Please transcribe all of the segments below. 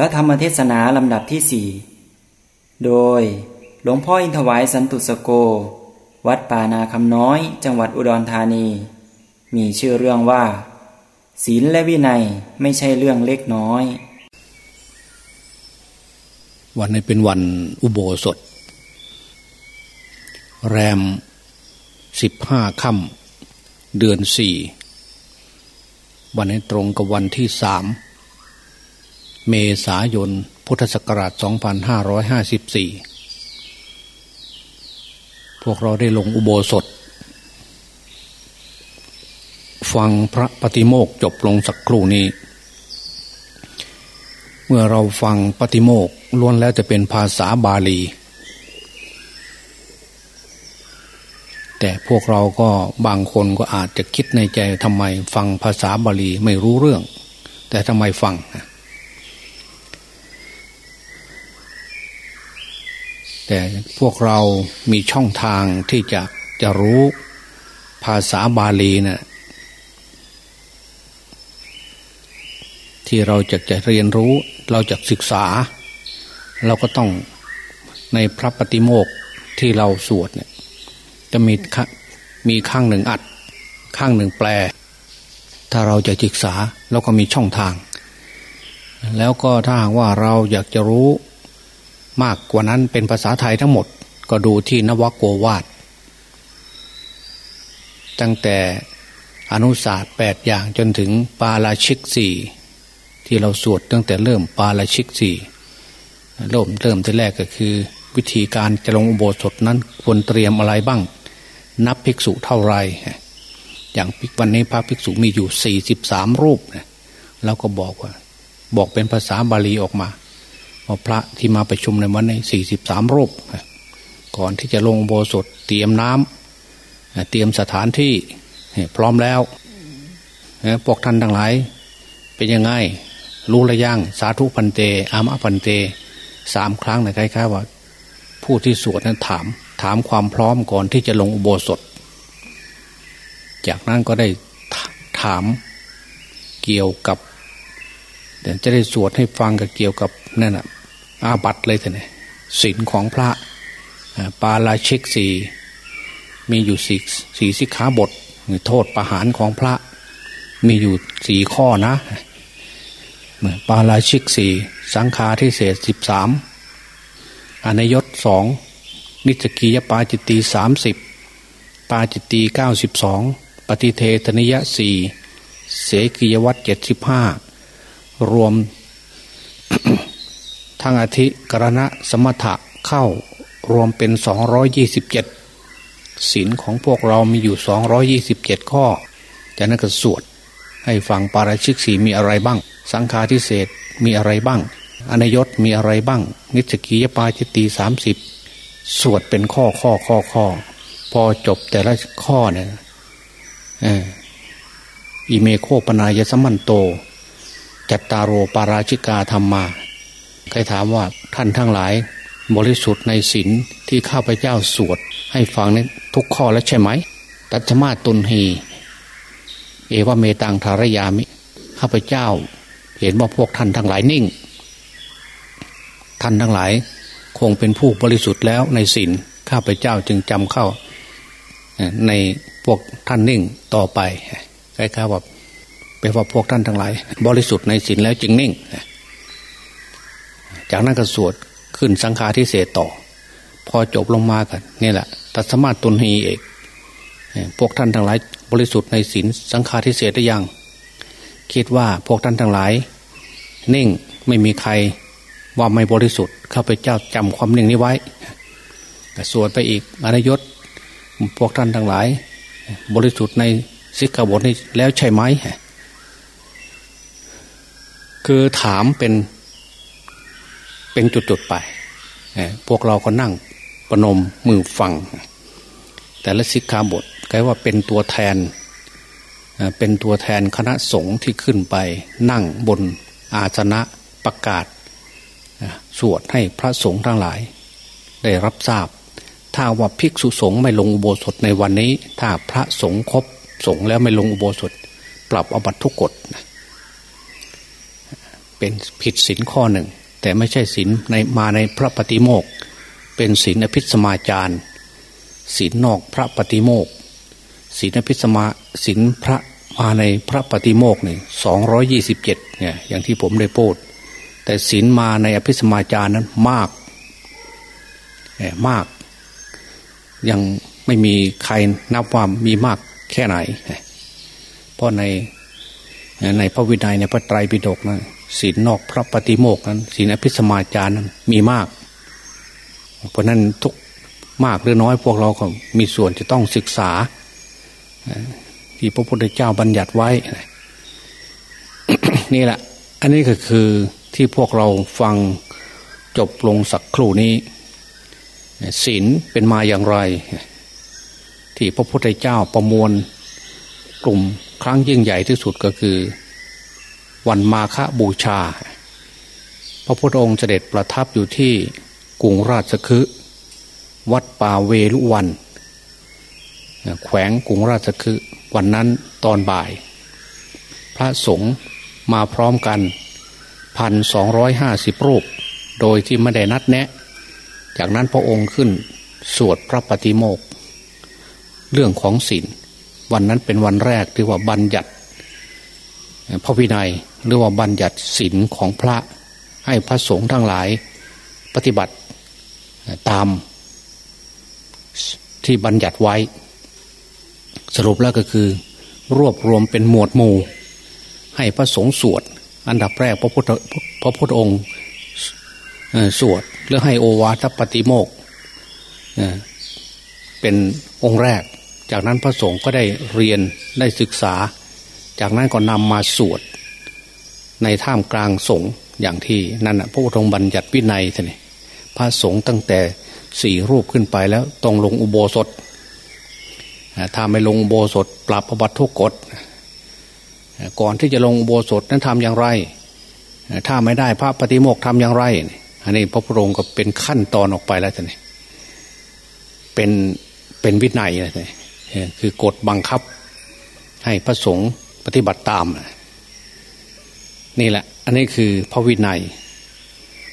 ระธรรมเทศนาลำดับที่สี่โดยหลวงพ่ออินทวายสันตุสโก วัดป่านาคำน้อยจังหวัดอุดรธานี มีชื่อเรื่องว่า ศีลและวินัยไม่ใช่เรื่องเล็กน้อย วันนี้เป็นวันอุโบสถ แรมสิบห้าค่ำเดือนสี่ วันนี้ตรงกับวันที่สาม เมษายน พุทธศักราช 2554 พวกเราได้ลงอุโบสถ ฟังพระปฏิโมกจบลงสักครู่นี้ เมื่อเราฟังปฏิโมกล้วนแล้วจะเป็นภาษาบาลี แต่พวกเราก็บางคนก็อาจจะคิดในใจทำไมฟังภาษาบาลีไม่รู้เรื่อง แต่ทำไมฟัง แต่พวกเรามีช่องทางที่จะจะรู้ภาษาบาลีนะ่ะที่เราจะจะเรียนรู้เราจะศึกษา เราก็ต้องในพระปฏิโมกที่เราสวดเนี่ย จะมีมีข้างหนึ่งอัด ข้างหนึ่งแปล ถ้าเราจะศึกษาเราก็มีช่องทาง แล้วก็ถ้าหากว่าเราอยากจะรู้ มากกว่านั้นเป็นภาษาไทยทั้งหมดก็ดูที่นวโกวาดตั้งแต่อนุศาสตร์แปดอย่างจนถึงปาราชิกสี่ที่เราสวดตั้งแต่เริ่มปาราชิกสี่เริ่มเริ่มที่แรกก็คือ วิธีการจะลงอุโบสถนั้นควรเตรียมอะไรบ้าง นับภิกษุเท่าไรอย่างวันนี้พระภิกษุมีอยู่สี่สิบสามรูปแล้วก็บอกว่า บอกเป็นภาษาบาลีออกมา พระที่มาประชุมในวันนี้สี่สิบสามรูปก่อนที่จะลงโบสถเตรียมน้ำเตรียมสถานที่พร้อมแล้วพวกท่านทั้งหลาย เป็นยังไงรู้ระย่างสาธุพันเต อามะพันเตสามครั้งนะคล้ายๆว่า ผู้ที่สวดนั้นถาม ถามความพร้อมก่อนที่จะลงอุโบสถ จากนั้นก็ได้ถามเกี่ยวกับเดี๋ยวจะได้สวดให้ฟังกับเกี่ยวกับนั่นแหะ อาบัตเลยท่านศีลของพระปาราชิกสี่มีอยู่สี่สี่สิกขาบทโทษประหารของพระ มีอยู่สี่ข้อนะปาราชิกสี่สังฆาทิเศษสิบสามอนยศสองนิจกียปาจิตตีสามสิบปาจิตตีเก้าสิบสองปฏิเทธนิยะสี่เสกียวัตเจ็ดสิบห้ารวม ทางอาทิกรณะสมถะเข้ารวมเป็นสองร้อยยี่สิบเจ็ดศีลของพวกเรามีอยู่สองร้อยี่สิบเจ็ดข้อ จากนั้นก็สวด ให้ฟังปาราชิกสีมีอะไรบ้าง สังฆาทิเศษมีอะไรบ้าง อนยศมีอะไรบ้าง นิสกียปาจิตีสามสิบสวดเป็นข้อข้อข้อข้อ พอจบแต่ละข้อเนี่ยอิเมโคปนายสมันโตจัตตารโรปาราชิกาธรรมา ใครถามว่าท่านทั้งหลาย บริสุทธิ์ในศีลที่ข้าพเจ้าสวด ให้ฟังนี้ทุกข้อแล้วใช่ไหมตัชมาตุนหีเอวเมตังธารยามิข้าพเจ้า เห็นว่าพวกท่านทั้งหลายนิ่ง ท่านทั้งหลาย คงเป็นผู้บริสุทธิ์แล้วในศีลข้าพเจ้าจึงจำเข้า ในพวกท่านนิ่งต่อไปใครข้าว่าแปลว่าพวกท่านทั้งหลาย บริสุทธิ์ในศีลแล้วจึงนิ่ง จากนั้นก็สวดขึ้นสังฆาทิเศษต่อ พอจบลงมากันนี่แหละตัสมาตุนหีเอกพวกท่านทั้งหลายบริสุทธิ์ในศีลสังฆาทิเศษได้ยัง คิดว่าพวกท่านทั้งหลาย นิ่งไม่มีใครว่าไม่บริสุทธิ์ข้าพเจ้าจำความนิ่งนี้ไว้สวดไปอีกอนยศพวกท่านทั้งหลาย บริสุทธิ์ในสิกขาบทนี้แล้วใช่ไหมคือถามเป็น เป็นจุดๆไป พวกเราก็นั่งประนมมือฟัง แต่ละสิกขาบทก็ว่าเป็นตัวแทน เป็นตัวแทนคณะสงฆ์ที่ขึ้นไป นั่งบนอาสนะประกาศ สวดให้พระสงฆ์ทั้งหลาย ได้รับทราบ ถ้าว่าภิกษุสงฆ์ไม่ลงอุโบสถในวันนี้ ถ้าพระสงฆ์ครบสงฆ์แล้วไม่ลงอุโบสถ ปรับอบัตทุกกฎเป็นผิดศีลข้อหนึ่ง แต่ไม่ใช่ศีลในมาในพระปฏิโมกเป็นศีลอภิสมาจารศีลนอกพระปฏิโมกศีลอภิสมาศีลพระมาในพระปฏิโมกหนึ่งสองร้อยี่สิบเจ็ดเนี่ยอย่างที่ผมได้พูด แต่ศีลมาในอภิสมาจารนั้นมากมาก ยังไม่มีใครนับว่ามีมากแค่ไหน เพราะในในพระวินัยในพระไตรปิฎกนะ ศีลนอกพระปฏิโมกนั้นศีลอภิสมาจารนั้นมีมาก เพราะนั้นทุกมากหรือน้อยพวกเราก็มีส่วนจะต้องศึกษา ที่พระพุทธเจ้าบัญญัติไว้ นี่แหละ อันนี้ก็คือที่พวกเราฟังจบลงสักครู่นี้ศีลเป็นมาอย่างไร ที่พระพุทธเจ้าประมวลกลุ่มครั้งยิ่งใหญ่ที่สุดก็คือ วันมาฆบูชา พระพุทธองค์เสด็จประทับอยู่ที่กรุงราชคฤห์วัดป่าเวลุวัน แขวงกรุงราชคฤห์วันนั้นตอนบ่าย พระสงฆ์มาพร้อมกันพันสองร้อยห้าสิบรูป โดยที่ไม่ได้นัดแนะ จากนั้นพระองค์ขึ้นสวดพระปฏิโมกเรื่องของศีลวันนั้นเป็นวันแรกที่ว่าบัญญัติ พระวินัย หรือว่าบัญญัติศีลของพระให้พระสงฆ์ทั้งหลายปฏิบัติตามที่บัญญัติไว้ สรุปแล้วก็คือ รวบรวมเป็นหมวดหมู่ ให้พระสงฆ์สวด อันดับแรกพระพุทธพระพุทธองค์สวดเพื่อให้โอวาทปฏิโมกเป็นองค์แรก จากนั้นพระสงฆ์ก็ได้เรียนได้ศึกษา จากนั้นก็นำมาสวด ในท่ามกลางสงฆ์อย่างที่นั่นพระพุทธองค์บัญญัติวินัยท่านพระสงฆ์ตั้งแต่สี่รูปขึ้นไปแล้วต้องลงอุโบสถถ้าไม่ลงอุโบสถปรับอบัติทุกกฎก่อนที่จะลงอุโบสถนั้นทำอย่างไร ถ้าไม่ได้พระปฏิโมกทำอย่างไร อันนี้พระพุทธองค์ก็เป็นขั้นตอนออกไปแล้วท่านเป็นเป็นวินัยนะคือกฎบังคับ ให้พระสงฆ์ปฏิบัติตามนี่ นี่แหละ อันนี้คือพระวินัย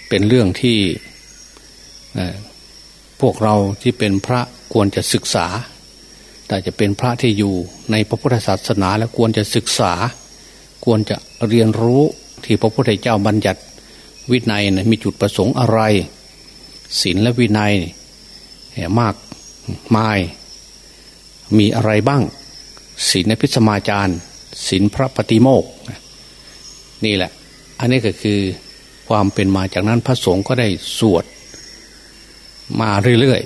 เป็นเรื่องที่พวกเราที่เป็นพระควรจะศึกษา แต่จะเป็นพระที่อยู่ในพระพุทธศาสนาแล้วควรจะศึกษา ควรจะเรียนรู้ที่พระพุทธเจ้าบัญญัติวินัยนะมีจุดประสงค์อะไรศีลและวินัยมากมาย มีอะไรบ้างศีลในพิสมาจารย์ศีลพระปฏิโมก นี่แหละ อันนี้ก็คือความเป็นมาจากนั้นพระสงฆ์ก็ได้สวด มาเรื่อย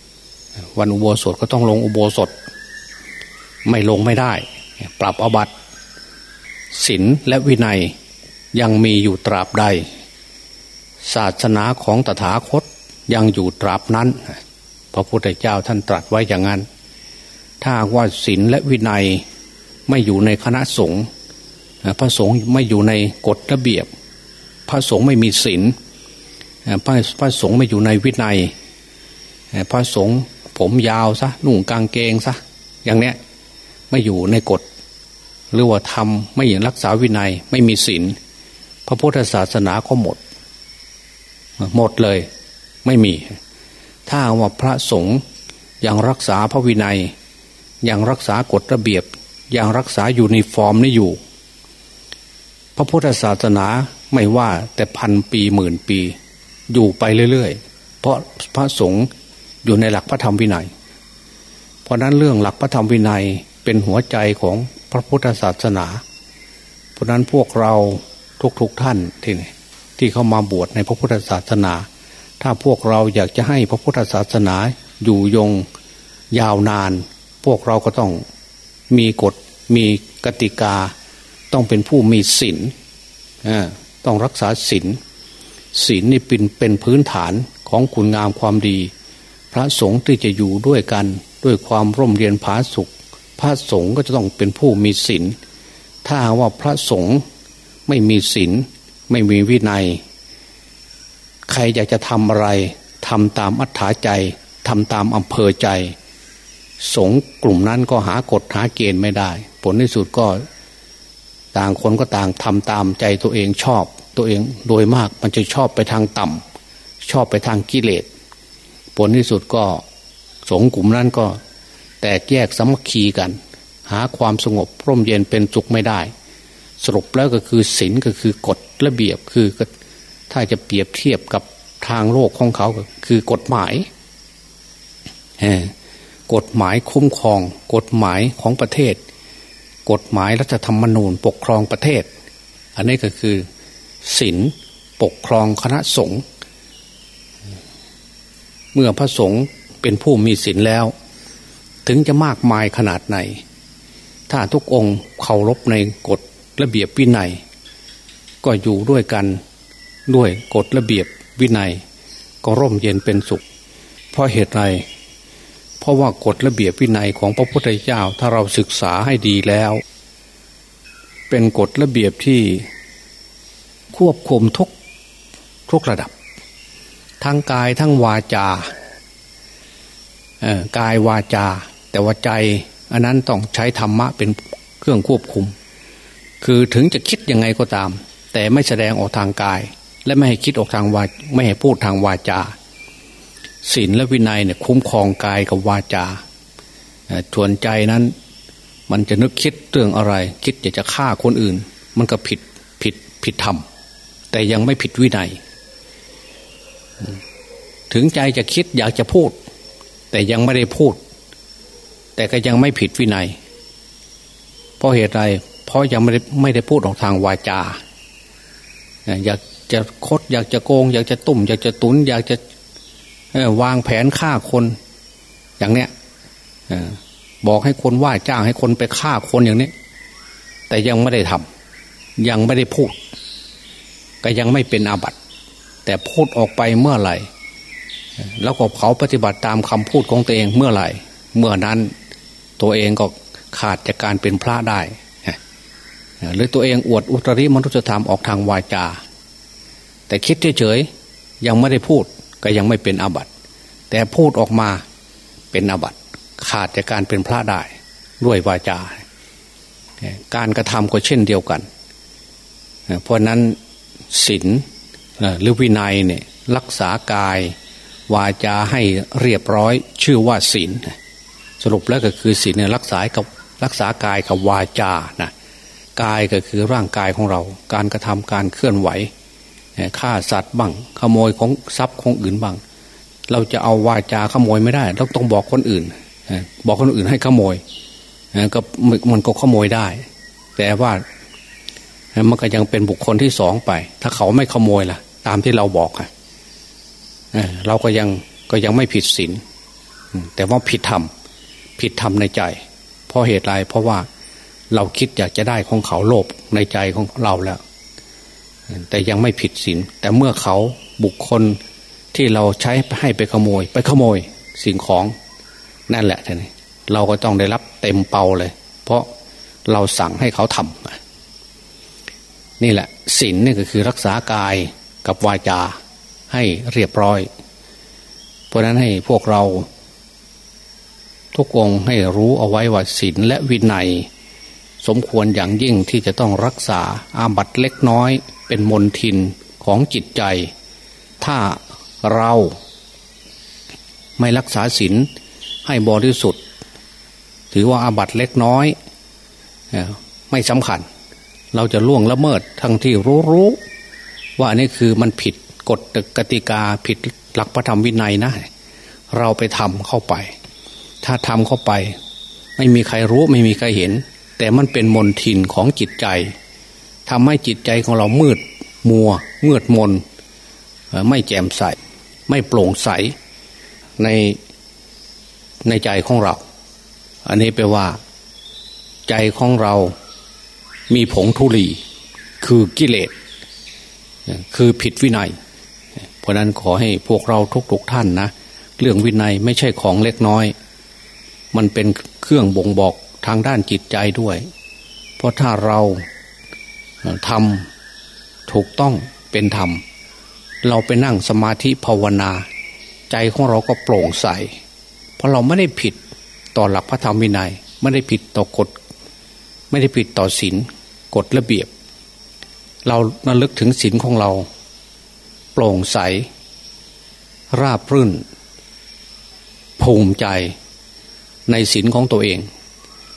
ๆ วันอุโบสถก็ต้องลงอุโบสถ ไม่ลงไม่ได้ ปรับอบัตศีลและวินัยยังมีอยู่ตราบใด ศาสนาของตถาคตยังอยู่ตราบนั้น พระพุทธเจ้าท่านตรัสไว้อย่างนั้น ถ้าว่าศีลและวินัยไม่อยู่ในคณะสงฆ์ พระสงฆ์ไม่อยู่ในกฎระเบียบ พระสงฆ์ไม่มีศีลพระพระสงฆ์ไม่อยู่ในวินัย พระสงฆ์ผมยาวซะนุ่งกางเกงซะอย่างเนี้ยไม่อยู่ในกฎ หรือว่าทำไม่อย่างรักษาวินัยไม่มีศีลพระพุทธศาสนาก็หมด หมดเลย ไม่มี ถ้าว่าพระสงฆ์ยังรักษาพระวินัย ยังรักษากฎระเบียบ ยังรักษาอยู่ในฟอร์มนี่อยู่ พระพุทธศาสนาไม่ว่าแต่พันปีหมื่นปี อยู่ไปเรื่อยๆ เพราะพระสงฆ์อยู่ในหลักพระธรรมวินัย เพราะนั้นเรื่องหลักพระธรรมวินัยเป็นหัวใจของพระพุทธศาสนา เพราะนั้นพวกเราทุกๆทท่านที่ที่เข้ามาบวชในพระพุทธศาสนา ถ้าพวกเราอยากจะให้พระพุทธศาสนาอยู่ยงยาวนาน พวกเราก็ต้องมีกฎมีกติกา ต้องเป็นผู้มีศีลต้องรักษาศีลศีลนี่เป็นเป็นพื้นฐานของคุณงามความดี พระสงฆ์ที่จะอยู่ด้วยกันด้วยความร่มเรียนผาสุข พระสงฆ์ก็จะต้องเป็นผู้มีศีลถ้าว่าพระสงฆ์ไม่มีศีลไม่มีวินัย ใครอยากจะทำอะไรทำตามอัธยาใจทำตามอำเภอใจ สงกลุ่มนั้นก็หากฎหาเกณฑ์ไม่ได้ ผลที่สุดก็ ต่างคนก็ต่างทำตามใจตัวเองชอบ ตัวเองโดยมากมันจะชอบไปทางต่ำชอบไปทางกิเลส ผลที่สุดก็สงกลุ่มนั้นก็ แตกแยกสามัคคีกัน หาความสงบร่มเย็นเป็นสุขไม่ได้ สรุปแล้วก็คือศีลก็คือกฎระเบียบคือถ้าจะเปรียบเทียบกับทางโลกของเขาคือกฎหมายกฎหมายคุ้มครอง กฎหมายของประเทศ กฎหมายรัฐธรรมนูญปกครองประเทศ อันนี้ก็คือศีลปกครองคณะสงฆ์เมื่อพระสงฆ์เป็นผู้มีศีลแล้ว ถึงจะมากมายขนาดไหน ถ้าทุกองค์เคารพในกฎระเบียบวินัย ก็อยู่ด้วยกันด้วยกฎระเบียบวินัย ก็ร่มเย็นเป็นสุข เพราะเหตุไร ราะว่ากฎระเบียบวินัยของพระพุทธเจ้าถ้าเราศึกษาให้ดีแล้ว เป็นกฎระเบียบที่ควบคุมทุกทุกระดับ ทั้งกายทั้งวาจากายวาจา แต่ว่าใจอันนั้นต้องใช้ธรรมะเป็นเครื่องควบคุม คือถึงจะคิดยังไงก็ตาม แต่ไม่แสดงออกทางกาย และไม่ให้คิดออกทางวาไม่ให้พูดทางวาจา ศีลและวินัยเนี่ยคุ้มครองกายกับวาจาชวนใจนั้น มันจะนึกคิดเรื่องอะไร คิดอยากจะฆ่าคนอื่น มันก็ผิดผิดผิดธรรมแต่ยังไม่ผิดวินัย ถึงใจจะคิดอยากจะพูด แต่ยังไม่ได้พูด แต่ก็ยังไม่ผิดวินัย เพราะเหตุใดเพราะยังไม่ได้ไม่ได้พูดออกทางวาจา อยากจะคดอยากจะโกง อยากจะตุ่ม อยากจะตุน อยากจะ วางแผนฆ่าคน อย่างเนี้ยบอกให้คนว่าจ้างให้คนไปฆ่าคนอย่างนี้แต่ยังไม่ได้ทำยังไม่ได้พูด ก็ยังไม่เป็นอาบัติ แต่พูดออกไปเมื่อไหร่ แล้วก็เขาปฏิบัติตามคำพูดของตัวเองเมื่อไหร่ เมื่อนั้นตัวเองก็ขาดจากการเป็นพระได้หรือตัวเองอวดอุตริมนุษยธรรมออกทางวาจา แต่คิดเฉยๆยังไม่ได้พูด ก็ยังไม่เป็นอาบัติ แต่พูดออกมาเป็นอาบัติ ขาดจากการเป็นพระได้ด้วยวาจา การกระทำก็เช่นเดียวกัน เพราะนั้นศีลหรือวินัยเนี่ยรักษากาย วาจาให้เรียบร้อย ชื่อว่าศีลสรุปแล้วก็คือศีลเนี่ยรักษากับรักษากายกับวาจานะกายก็คือร่างกายของเรา การกระทำการเคลื่อนไหว ฆ่าสัตว์บ้างขโมยของทรัพย์ของอื่นบ้าง เราจะเอาวาจาขโมยไม่ได้เราต้องบอกคนอื่น บอกคนอื่นให้ขโมยก็มันก็ขโมยได้ แต่ว่ามันก็ยังเป็นบุคคลที่สองไป ถ้าเขาไม่ขโมยล่ะ ตามที่เราบอกอะเราก็ยังก็ยังไม่ผิดศีลแต่ว่าผิดธรรมผิดธรรมในใจ เพราะเหตุไรเพราะว่าเราคิดอยากจะได้ของเขาโลภในใจของเราแล้ว แต่ยังไม่ผิดศีลแต่เมื่อเขาบุคคลที่เราใช้ให้ไปขโมย ไปขโมยสิ่งของนั่นแหละท่านเราก็ต้องได้รับเต็มเปาเลย เพราะเราสั่งให้เขาทำนี่แหละศีลนี่ก็คือรักษากายกับวาจาให้เรียบร้อย เพราะนั้นให้พวกเรา ทุกองให้รู้เอาไว้ว่าศีลและวินัย สมควรอย่างยิ่งที่จะต้องรักษาอาบัตเล็กน้อย เป็นมนทินของจิตใจ ถ้าเราไม่รักษาศีลให้บริสุทธิ์ ถือว่าอาบัตเล็กน้อย ไม่สำคัญ เราจะล่วงละเมิดทั้งที่รู้รู้ว่านี่คือมันผิดกฎกติกาผิดหลักพระธรรมวินัยนะ เราไปทำเข้าไป ถ้าทำเข้าไป ไม่มีใครรู้ไม่มีใครเห็น แต่มันเป็นมนทินของจิตใจ ทำให้จิตใจของเรามืดมัวมืดมน ไม่แจ่มใส ไม่โปร่งใสในในใจของเรา อันนี้แปลว่า ใจของเรามีผงทุลีคือกิเลส คือผิดวินัย เพราะนั้นขอให้พวกเราทุกๆท่านนะเรื่องวินัยไม่ใช่ของเล็กน้อย มันเป็นเครื่องบ่งบอกทางด้านจิตใจด้วย เพราะถ้าเรา ทำถูกต้องเป็นธรรม เราไปนั่งสมาธิภาวนา ใจของเราก็โปร่งใส เพราะเราไม่ได้ผิดต่อหลักพระธรรมวินัย ไม่ได้ผิดต่อกฎ ไม่ได้ผิดต่อศีลกฎระเบียบ เราระลึกถึงศีลของเรา โปร่งใส ราบรื่น ภูมิใจในศีลของตัวเอง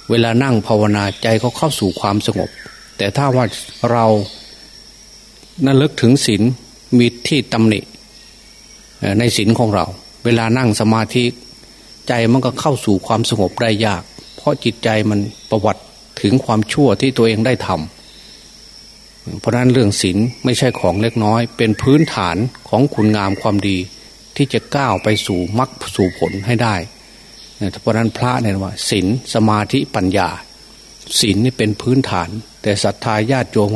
เวลานั่งภาวนาใจก็เข้าสู่ความสงบ แต่ถ้าว่าเรานั้นลึกถึงศีลมีที่ตำหนิในศีลของเรา เวลานั่งสมาธิใจมันก็เข้าสู่ความสงบได้ยาก เพราะจิตใจมันประวัติถึงความชั่วที่ตัวเองได้ทำเพราะนั้นเรื่องศีลไม่ใช่ของเล็กน้อย เป็นพื้นฐานของคุณงามความดี ที่จะก้าวไปสู่มรรคสู่ผลให้ได้เพราะนั้นพระเนี่ยว่าศีลสมาธิปัญญา ศีลนี่เป็นพื้นฐาน แต่ศรัทธาญาติโยม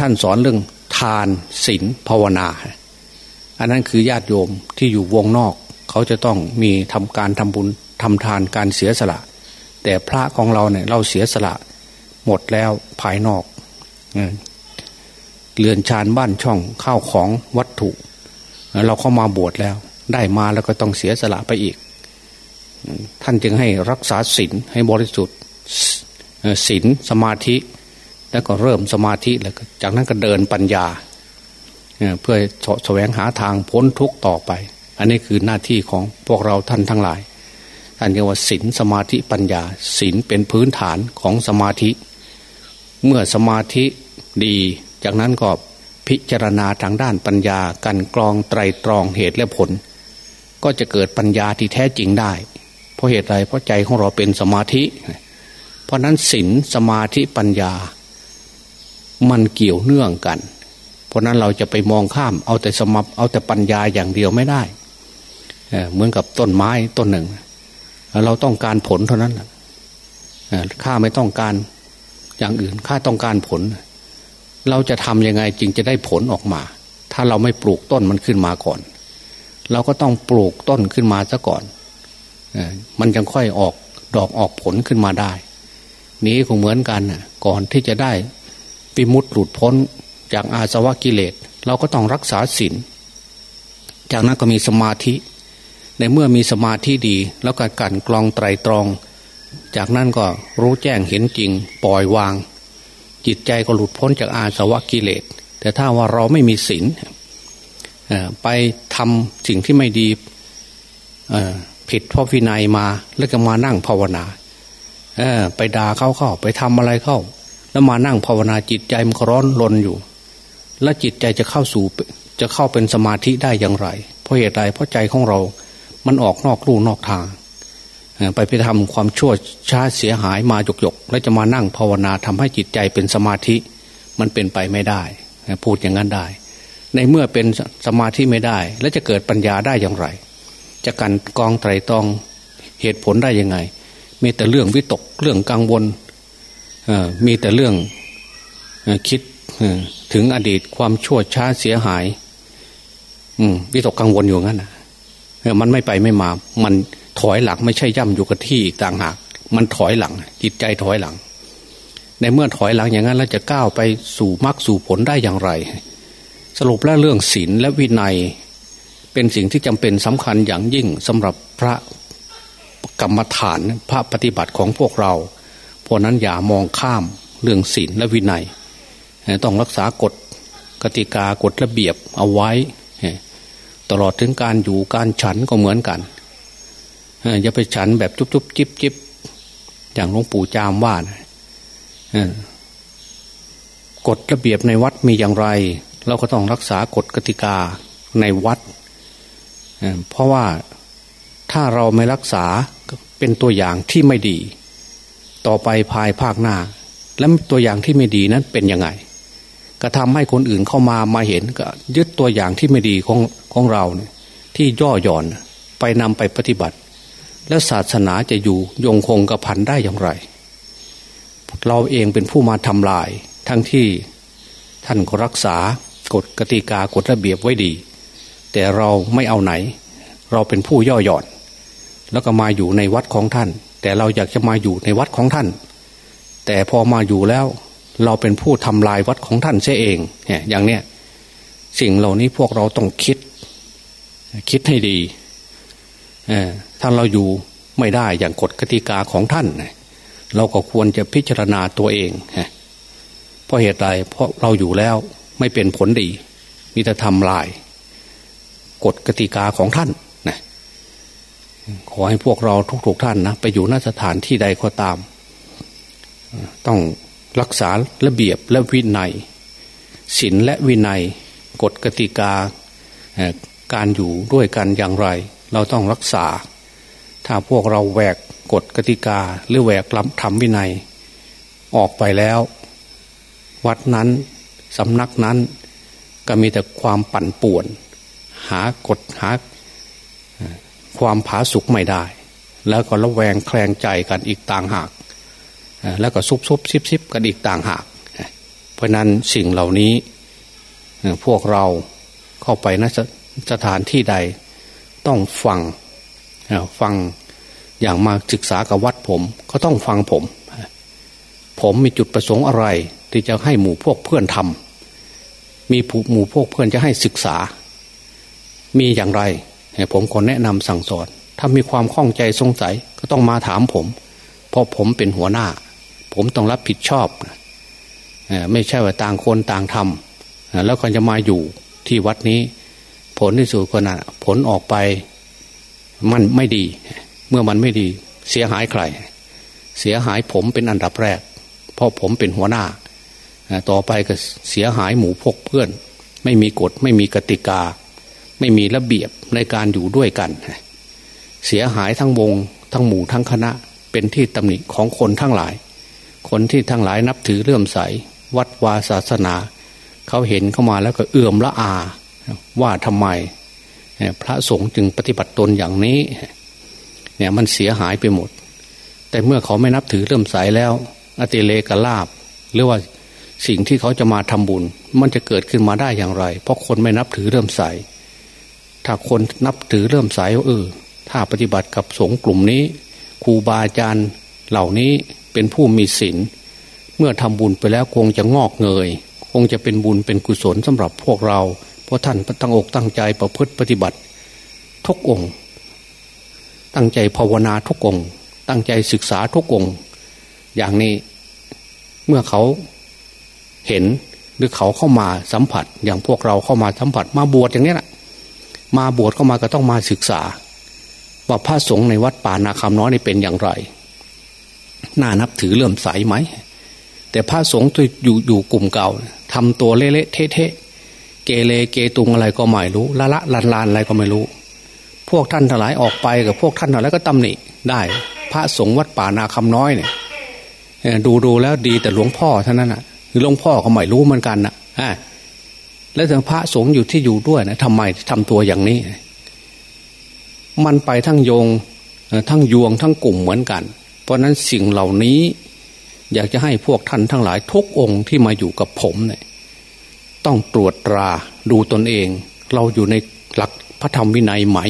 ท่านสอนเรื่องทานศีลภาวนา อันนั้นคือญาติโยมที่อยู่วงนอก เขาจะต้องมีทำการทำบุญทำทานการเสียสละ แต่พระของเราเนี่ยเราเสียสละ หมดแล้วภายนอกเรือนชานบ้านช่องข้าวของวัตถุ เราเข้ามาบวชแล้ว ได้มาแล้วก็ต้องเสียสละไปอีก ท่านจึงให้รักษาศีลให้บริสุทธิ์ ศีลสมาธิ แล้วก็เริ่มสมาธิแล้วจากนั้นก็เดินปัญญาเพื่อแสวงหาทางพ้นทุกข์ต่อไป อันนี้คือหน้าที่ของพวกเราท่านทั้งหลายท่านเรียกว่าศีลสมาธิปัญญาศีลเป็นพื้นฐานของสมาธิ เมื่อสมาธิดี จากนั้นก็พิจารณาทางด้านปัญญาการกรองไตรตรองเหตุและผล ก็จะเกิดปัญญาที่แท้จริงได้ เพราะเหตุไรเพราะใจของเราเป็นสมาธิ ราะนั้นศีลสมาธิปัญญา มันเกี่ยวเนื่องกัน เพราะนั้นเราจะไปมองข้าม เอาแต่สมบเอาแต่ปัญญาอย่างเดียวไม่ได้เหมือนกับต้นไม้ต้นหนึ่ง เราต้องการผลเท่านั้นข้าไม่ต้องการอย่างอื่นข้าต้องการผล เราจะทำยังไงจึงจะได้ผลออกมา ถ้าเราไม่ปลูกต้นมันขึ้นมาก่อน เราก็ต้องปลูกต้นขึ้นมาซะก่อนมันยังค่อยออกดอกออกผลขึ้นมาได้ นี้คงเหมือนกันก่อนที่จะได้ปิมุตหลุดพ้นจากอาสวะกิเลส เราก็ต้องรักษาศีลจากนั้นก็มีสมาธิ ในเมื่อมีสมาธิดี แล้วก็กันกรองไตรตรอง จากนั้นก็รู้แจ้งเห็นจริง ปล่อยวาง จิตใจก็หลุดพ้นจากอาสวะกิเลส แต่ถ้าว่าเราไม่มีศีลไปทำสิ่งที่ไม่ดีผิดพ่อวินัยมาแล้วก็มานั่งภาวนา ไปด่าเขาเข้า ไปทำอะไรเข้า แล้วมานั่งภาวนาจิตใจมันร้อนรนอยู่ แล้วจิตใจจะเข้าสู่จะเข้าเป็นสมาธิได้อย่างไร เพราะเหตุใดเพราะใจของเรา มันออกนอกลู่นอกทางไปไปทำความชั่วช้าเสียหายมาหยกหยกแล้วจะมานั่งภาวนาทำให้จิตใจเป็นสมาธิ มันเป็นไปไม่ได้ พูดอย่างนั้นได้ ในเมื่อเป็นสมาธิไม่ได้ แล้วจะเกิดปัญญาได้อย่างไร จะกันกองไตรตองเหตุผลได้ยังไง มีแต่เรื่องวิตกเรื่องกังวลมีแต่เรื่องคิดถึงอดีตความชั่วช้าเสียหายวิตกกังวลอยู่งั้นนะมันไม่ไปไม่มา มันถอยหลังไม่ใช่ย่ำอยู่กับที่ต่างหาก มันถอยหลัง จิตใจถอยหลัง ในเมื่อถอยหลังอย่างนั้น แล้วจะก้าวไปสู่มรรคสู่ผลได้อย่างไร สรุปแล้วเรื่องศีลและวินัย เป็นสิ่งที่จำเป็นสำคัญอย่างยิ่งสำหรับพระ กรรมฐานพระปฏิบัติของพวกเรา เพราะนั้นอย่ามองข้ามเรื่องศีลและวินัย ต้องรักษากฎกติกากฎระเบียบเอาไว้ ตลอดถึงการอยู่การฉันก็เหมือนกันอย่าไปฉันแบบจุบจุบจิบจิบอย่างหลวงปู่จามว่านะกฎระเบียบในวัดมีอย่างไร เราก็ต้องรักษากฎกติกาในวัด เพราะว่าถ้าเราไม่รักษา เป็นตัวอย่างที่ไม่ดี ต่อไปภายภาคหน้า แล้วตัวอย่างที่ไม่ดีนั้นเป็นยังไง ก็ทำให้คนอื่นเข้ามามาเห็นก็ยึดตัวอย่างที่ไม่ดีของของเราเนี่ยที่ย่อหย่อนไปนำไปปฏิบัติ แล้วศาสนาจะอยู่ยงคงกระพันได้อย่างไร เราเองเป็นผู้มาทำลายทั้งที่ท่านก็รักษากฎกติกากฎระเบียบไว้ดี แต่เราไม่เอาไหน เราเป็นผู้ย่อหย่อน แล้วก็มาอยู่ในวัดของท่าน แต่เราอยากจะมาอยู่ในวัดของท่าน แต่พอมาอยู่แล้ว เราเป็นผู้ทำลายวัดของท่านเสียเองเนี่ยอย่างเนี้ยสิ่งเหล่านี้พวกเราต้องคิด คิดให้ดีถ้าเราอยู่ไม่ได้อย่างกฎกติกาของท่าน เราก็ควรจะพิจารณาตัวเองเพราะเหตุใดเพราะเราอยู่แล้วไม่เป็นผลดี มีแต่ทำลาย กฎกติกาของท่าน ขอให้พวกเราทุกๆท่านนะไปอยู่นสถานที่ใดก็ตาม ต้องรักษาระเบียบและวินัยศีลและวินัย กฎกติกาการอยู่ด้วยกันอย่างไร เราต้องรักษา ถ้าพวกเราแหวกกฎกติกาหรือแหวกล้ำทำวินัย ออกไปแล้ว วัดนั้นสำนักนั้นก็มีแต่ความปั่นป่วน หากฎหา ความผาสุกไม่ได้ แล้วก็ระแวงแคลงใจกันอีกต่างหาก แล้วก็ซุบซุบซิบซิบกันอีกต่างหาก เพราะนั้นสิ่งเหล่านี้พวกเราเข้าไปนะสถานที่ใดต้องฟังฟังอย่างมาศึกษากับวัดผม ก็ต้องฟังผม ผมมีจุดประสงค์อะไร ที่จะให้หมู่พวกเพื่อนทำมีหมู่พวกเพื่อนจะให้ศึกษา มีอย่างไร ผมขอแนะนำสั่งสอน ถ้ามีความข้องใจสงสัยก็ต้องมาถามผม เพราะผมเป็นหัวหน้า ผมต้องรับผิดชอบ ไม่ใช่ว่าต่างคนต่างทำแล้วก็จะมาอยู่ที่วัดนี้ ผลที่สุดก็น่ะผลออกไปมันไม่ดี เมื่อมันไม่ดี เสียหายใคร เสียหายผมเป็นอันดับแรก เพราะผมเป็นหัวหน้า ต่อไปก็เสียหายหมู่พกเพื่อน ไม่มีกฎไม่มีกติกา ไม่มีระเบียบในการอยู่ด้วยกัน เสียหายทั้งวง ทั้งหมู่ทั้งคณะ เป็นที่ตำหนิของคนทั้งหลาย คนที่ทั้งหลายนับถือเลื่อมใส วัดวาศาสนา เขาเห็นเข้ามาแล้วก็เอื่อมละอา ว่าทำไม พระสงฆ์จึงปฏิบัติตนอย่างนี้ เนี่ยมันเสียหายไปหมด แต่เมื่อเขาไม่นับถือเลื่อมใสแล้ว อติเลกลาบ หรือว่าสิ่งที่เขาจะมาทำบุญ มันจะเกิดขึ้นมาได้อย่างไร เพราะคนไม่นับถือเลื่อมใส ถ้าคนนับถือเริ่มสายว่าเออถ้าปฏิบัติกับสงฆ์กลุ่มนี้ครูบาอาจารย์เหล่านี้เป็นผู้มีศีลเมื่อทำบุญไปแล้วคงจะงอกเงย คงจะเป็นบุญเป็นกุศลสำหรับพวกเรา เพราะท่านตั้งอกตั้งใจประพฤติปฏิบัติ ทุกองค์ ตั้งใจภาวนาทุกองค์ ตั้งใจศึกษาทุกองค์ อย่างนี้เมื่อเขาเห็นหรือเขาเข้ามาสัมผัส อย่างพวกเราเข้ามาสัมผัสมาบวชอย่างนี้แหละ มาบวชเข้ามาก็ต้องมาศึกษา ว่าพระสงฆ์ในวัดป่านาคำน้อยนี่เป็นอย่างไร น่านับถือเลื่อมใสไหม แต่พระสงฆ์ที่อยู่อยู่กลุ่มเก่าทำตัวเละเทะเทะเกเรเกตุงอะไรก็ไม่รู้ ละละลานลานอะไรก็ไม่รู้ พวกท่านทั้งหลายออกไปกับพวกท่านทั้งหลายก็ตำหนิได้ พระสงฆ์วัดป่านาคำน้อยเนี่ยดูดูแล้วดีแต่หลวงพ่อเท่านั้นอะคือหลวงพ่อก็ไม่รู้เหมือนกันนะอะ และถึงพระสงฆ์อยู่ที่อยู่ด้วยนะทำไมทำตัวอย่างนี้ มันไปทั้งโยงทั้งยวงทั้งกลุ่มเหมือนกัน เพราะนั้นสิ่งเหล่านี้ อยากจะให้พวกท่านทั้งหลายทุกองค์ที่มาอยู่กับผมเนี่ยต้องตรวจตราดูตนเอง เราอยู่ในหลักพระธรรมวินัยไหม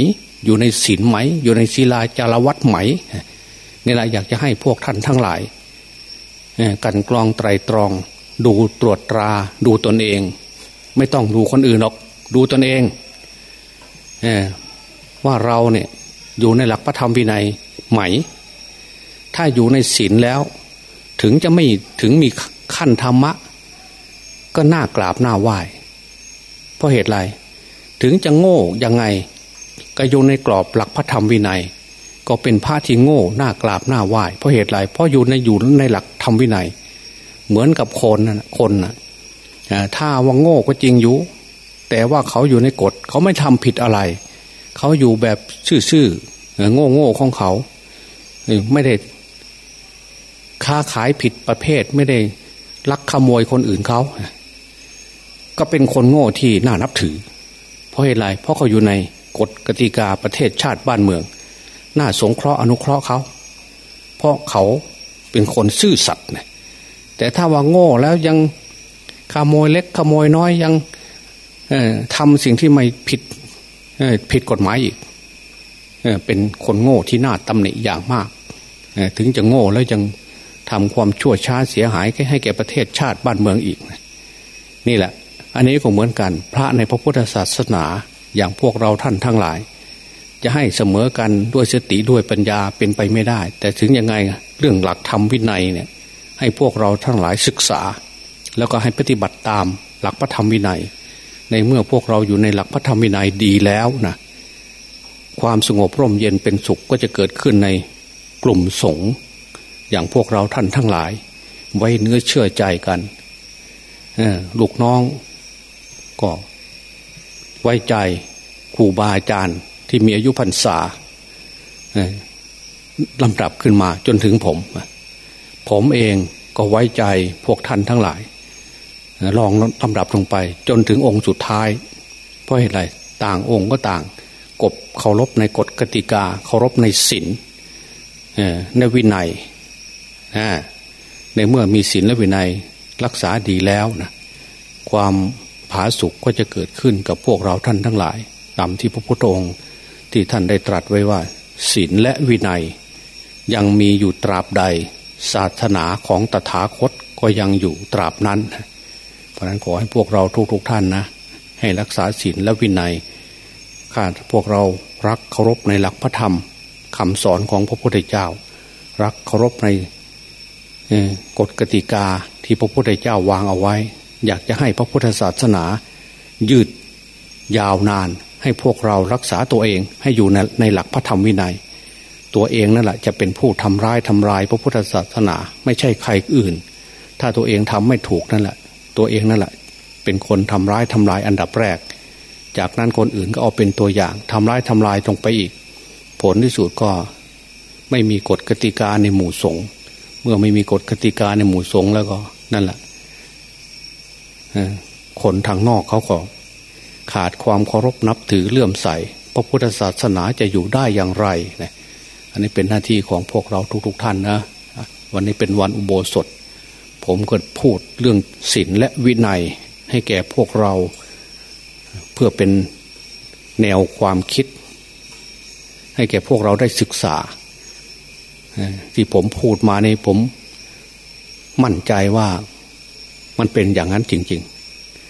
อยู่ในศีลไหม อยู่ในศีลาจารวัตไหมนี่แหละอยากจะให้พวกท่านทั้งหลายกันกรองไตรตรอง ดูตรวจตราดูตนเอง ไม่ต้องดูคนอื่นหรอก ดูตนเองเอว่าเราเนี่ยอยู่ในหลักพระธรรมวินัยไหม ถ้าอยู่ในศีลแล้ว ถึงจะไม่ถึงมีขั้นธรรมะ ก็น่ากราบน้าไหว้เพราะเหตุไร ถึงจะโง่ยังไง ก็อยู่ในกรอบหลักพระธรรมวินัย ก็เป็นพระที่โง่หน้ากราบหน้าไหว้เพราะเหตุไรเพราะอยู่ในอยู่ในหลักธรรมวินัย เหมือนกับคนนะคนนะ ถ้าว่าโง่ก็จริงอยู่ แต่ว่าเขาอยู่ในกฎเขาไม่ทำผิดอะไร เขาอยู่แบบซื่อๆโง่โง่ของเขา ไม่ได้ค้าขายผิดประเภท ไม่ได้ลักขโมยคนอื่นเขา ก็เป็นคนโง่ที่น่านับถือ เพราะเหตุไรเพราะเขาอยู่ในกฎกติกาประเทศชาติบ้านเมือง น่าสงเคราะห์อนุเคราะห์เขา เพราะเขาเป็นคนซื่อสัตย์แต่ถ้าว่าโง่แล้วยัง ขโมยเล็กขโมยน้อยยังทำสิ่งที่ไม่ผิดผิดกฎหมายอีกเป็นคนโง่ที่น่าตำหนิอย่างมาก ถึงจะโง่แล้วยังทำความชั่วช้าเสียหายให้แก่ประเทศชาติบ้านเมืองอีก นี่แหละ อันนี้ก็เหมือนกัน พระในพระพุทธศาสนาอย่างพวกเราท่านทั้งหลาย จะให้เสมอกันด้วยสติด้วยปัญญาเป็นไปไม่ได้ แต่ถึงยังไงเรื่องหลักธรรมวินัยเนี่ย ให้พวกเราทั้งหลายศึกษา แล้วก็ให้ปฏิบัติตามหลักพระธรรมวินัย ในเมื่อพวกเราอยู่ในหลักพระธรรมวินัยดีแล้วนะความสงบร่มเย็นเป็นสุขก็จะเกิดขึ้นในกลุ่มสงฆ์อย่างพวกเราท่านทั้งหลาย ไว้เนื้อเชื่อใจกันลูกน้องก็ไว้ใจครูบาอาจารย์ที่มีอายุพรรษาลำดับขึ้นมาจนถึงผม ผมเองก็ไว้ใจพวกท่านทั้งหลาย ลองลำดับลงไป จนถึงองค์สุดท้าย เพราะเหตุไรต่างองค์ก็ต่าง กบเคารพในกฎกติกาเคารพในศีลในวินัยในเมื่อมีศีลและวินัยรักษาดีแล้วนะความผาสุกก็จะเกิดขึ้นกับพวกเราท่านทั้งหลายตามที่พระพุทธองค์ที่ท่านได้ตรัสไว้ว่าศีลและวินัย ยังมีอยู่ตราบใด ศาสนาของตถาคตก็ยังอยู่ตราบนั้นเราะนั้นขอให้พวกเราทุกๆทท่านนะ ให้รักษาศีลและวินัยข้าพวกเรารักเคารพในหลักพระธรรมคำสอนของพระพุทธเจ้า รักเคารพในกฎกติกาที่พระพุทธเจ้าวางเอาไว้ อยากจะให้พระพุทธศาสนา ยืดยาวนาน ให้พวกเรารักษาตัวเองให้อยู่ในในหลักพระธรรมวินัย ตัวเองนั่นแหละจะเป็นผู้ทำร้ายทำลายพระพุทธศาสนา ไม่ใช่ใครอื่น ถ้าตัวเองทำไม่ถูกนั่นแหละ ตัวเองนั่นแหละ เป็นคนทำร้ายทำลายอันดับแรก จากนั้นคนอื่นก็เอาเป็นตัวอย่างทำร้ายทำลายตรงไปอีก ผลที่สุดก็ไม่มีกฎกติกาในหมู่สงฆ์เมื่อไม่มีกฎกติกาในหมู่สงฆ์แล้วก็นั่นแหละคนทางนอกเขาก็ขาดความเคารพนับถือเลื่อมใสพระพุทธศาสนาจะอยู่ได้อย่างไรนะอันนี้เป็นหน้าที่ของพวกเราทุกๆทท่านนะ วันนี้เป็นวันอุโบสถ ผมก็พูดเรื่องศีลและวินัยให้แก่พวกเรา เพื่อเป็นแนวความคิด ให้แก่พวกเราได้ศึกษา ที่ผมพูดมาในผมมั่นใจว่ามันเป็นอย่างนั้นจริง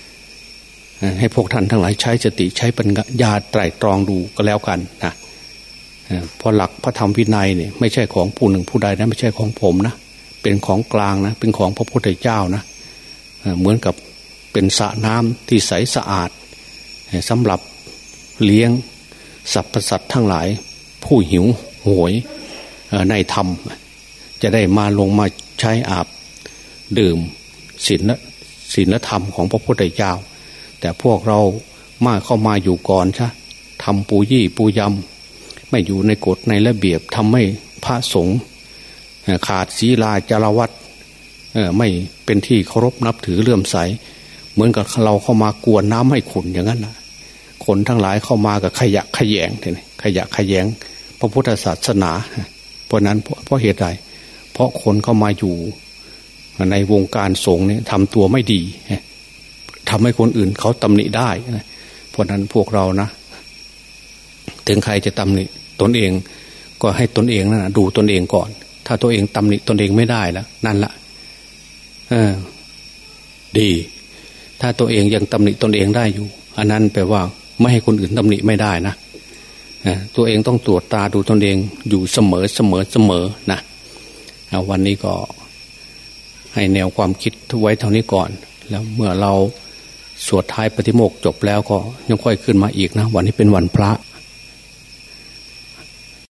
ๆ ให้พวกท่านทั้งหลายใช้สติใช้ปัญญาไตรตรองดูก็แล้วกันนะพอหลักพระธรรมวินัยเนี่ยไม่ใช่ของผู้หนึ่งผู้ใดนะไม่ใช่ของผมนะ เป็นของกลางนะ เป็นของพระพุทธเจ้านะเหมือนกับเป็นสระน้ำที่ใสสะอาดสำหรับเลี้ยงสรรพสัตว์ทั้งหลาย ผู้หิวโหยในธรรม จะได้มาลงมาใช้อาบดื่มศีลศีลธรรมของพระพุทธเจ้า แต่พวกเรามาเข้ามาอยู่ก่อนใช่ทำปูยี่ปูยำไม่อยู่ในกฎในระเบียบทำให้พระสงฆ์ ขาดศีลาจารวัตไม่เป็นที่เคารพนับถือเลื่อมใส เหมือนกับเราเข้ามากวนน้ำให้ขุนอย่างนั้นนะคนทั้งหลายเข้ามากับขยะขยงขยะขยง พระพุทธศาสนา เพราะนั้นเพราะเหตุใดเพราะคนเข้ามาอยู่ ในวงการสงฆ์เนี่ยทำตัวไม่ดีทำให้คนอื่นเขาตำหนิได้เพราะนั้นพวกเรานะ ถึงใครจะตำหนิตนเองก็ให้ตนเองนะดูตนเองก่อน ถ้าตัวเองตำหนิตนเองไม่ได้แล้วนั่นละเออ ดี ถ้าตัวเองยังตำหนิตนเองได้อยู่ อันนั้นแปลว่า ไม่ให้คนอื่นตำหนิไม่ได้นะตัวเองต้องตรวจตาดูตนเองอยู่เสมอเสมอเสมอนะวันนี้ก็ให้แนวความคิดไว้เท่านี้ก่อน แล้วเมื่อเราสวดท้ายปฏิโมกจบแล้วก็ยังค่อยขึ้นมาอีกนะ วันนี้เป็นวันพระ